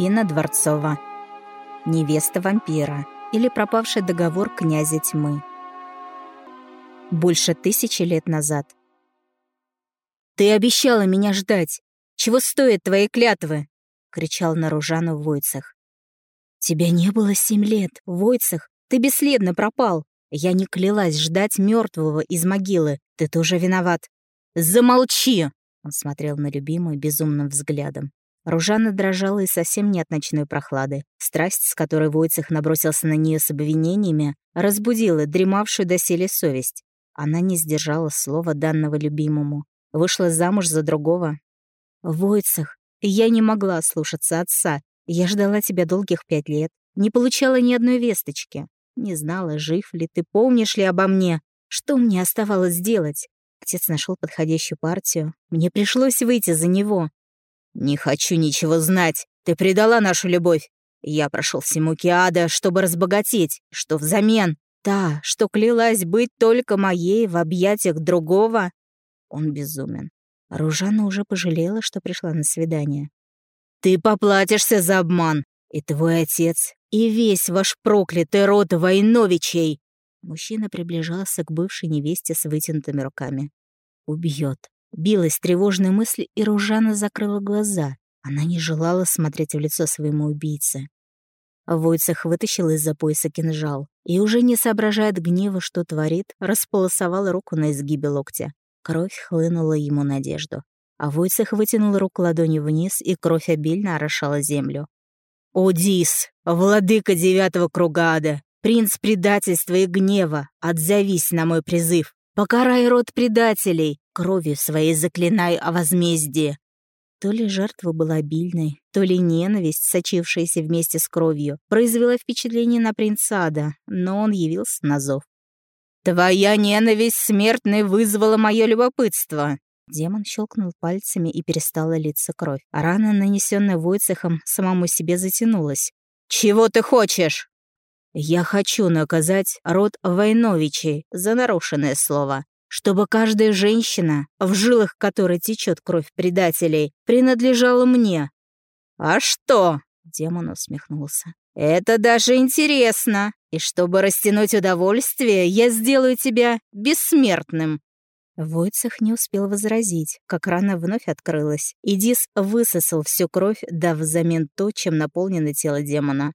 Инна Дворцова. Невеста вампира или пропавший договор князя тьмы. Больше тысячи лет назад. «Ты обещала меня ждать! Чего стоят твои клятвы?» — кричал на в Войцах. «Тебя не было семь лет, Войцах. Ты бесследно пропал. Я не клялась ждать мертвого из могилы. Ты тоже виноват». «Замолчи!» — он смотрел на любимую безумным взглядом. Ружана дрожала и совсем не от ночной прохлады. Страсть, с которой Войцех набросился на нее с обвинениями, разбудила дремавшую доселе совесть. Она не сдержала слова данного любимому. Вышла замуж за другого. «Войцех, я не могла слушаться отца. Я ждала тебя долгих пять лет. Не получала ни одной весточки. Не знала, жив ли ты, помнишь ли обо мне. Что мне оставалось делать? Отец нашел подходящую партию. Мне пришлось выйти за него. «Не хочу ничего знать. Ты предала нашу любовь. Я прошел все муки чтобы разбогатеть. Что взамен? Та, что клялась быть только моей в объятиях другого?» Он безумен. Ружана уже пожалела, что пришла на свидание. «Ты поплатишься за обман, и твой отец, и весь ваш проклятый род Войновичей!» Мужчина приближался к бывшей невесте с вытянутыми руками. «Убьет. Билась тревожная мысль, и Ружана закрыла глаза. Она не желала смотреть в лицо своему убийце. Войцех вытащил из-за пояса кинжал и, уже не соображая от гнева, что творит, располосовал руку на изгибе локтя. Кровь хлынула ему надежду. А Войцех вытянул руку ладонью вниз, и кровь обильно орошала землю. «Одис, владыка девятого круга ада, принц предательства и гнева, отзовись на мой призыв, покарай род предателей, кровью своей заклинай о возмездии!» То ли жертва была обильной, то ли ненависть, сочившаяся вместе с кровью, произвела впечатление на принца Ада, но он явился на зов. «Твоя ненависть смертной вызвала мое любопытство!» Демон щелкнул пальцами и перестала литься кровь. А рана, нанесенная Войцехом, самому себе затянулась. «Чего ты хочешь?» «Я хочу наказать род Войновичей за нарушенное слово чтобы каждая женщина, в жилах которой течет кровь предателей, принадлежала мне. «А что?» — демон усмехнулся. «Это даже интересно. И чтобы растянуть удовольствие, я сделаю тебя бессмертным». Войцех не успел возразить, как рана вновь открылась, и Дис высосал всю кровь, дав взамен то, чем наполнено тело демона.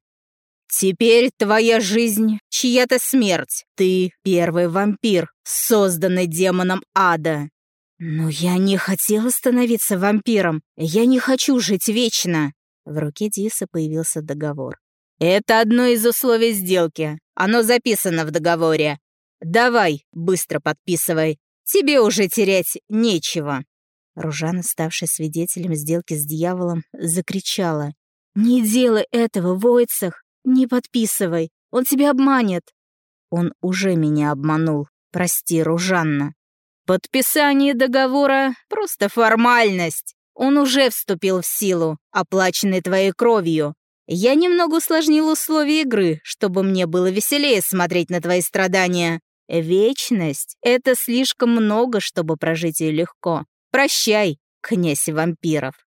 Теперь твоя жизнь — чья-то смерть. Ты — первый вампир, созданный демоном ада. Но я не хотела становиться вампиром. Я не хочу жить вечно. В руке Диса появился договор. Это одно из условий сделки. Оно записано в договоре. Давай, быстро подписывай. Тебе уже терять нечего. Ружана, ставшая свидетелем сделки с дьяволом, закричала. «Не делай этого, Войцах! «Не подписывай, он тебя обманет». «Он уже меня обманул, прости, Ружанна». «Подписание договора — просто формальность. Он уже вступил в силу, оплаченный твоей кровью. Я немного усложнил условия игры, чтобы мне было веселее смотреть на твои страдания. Вечность — это слишком много, чтобы прожить ее легко. Прощай, князь вампиров».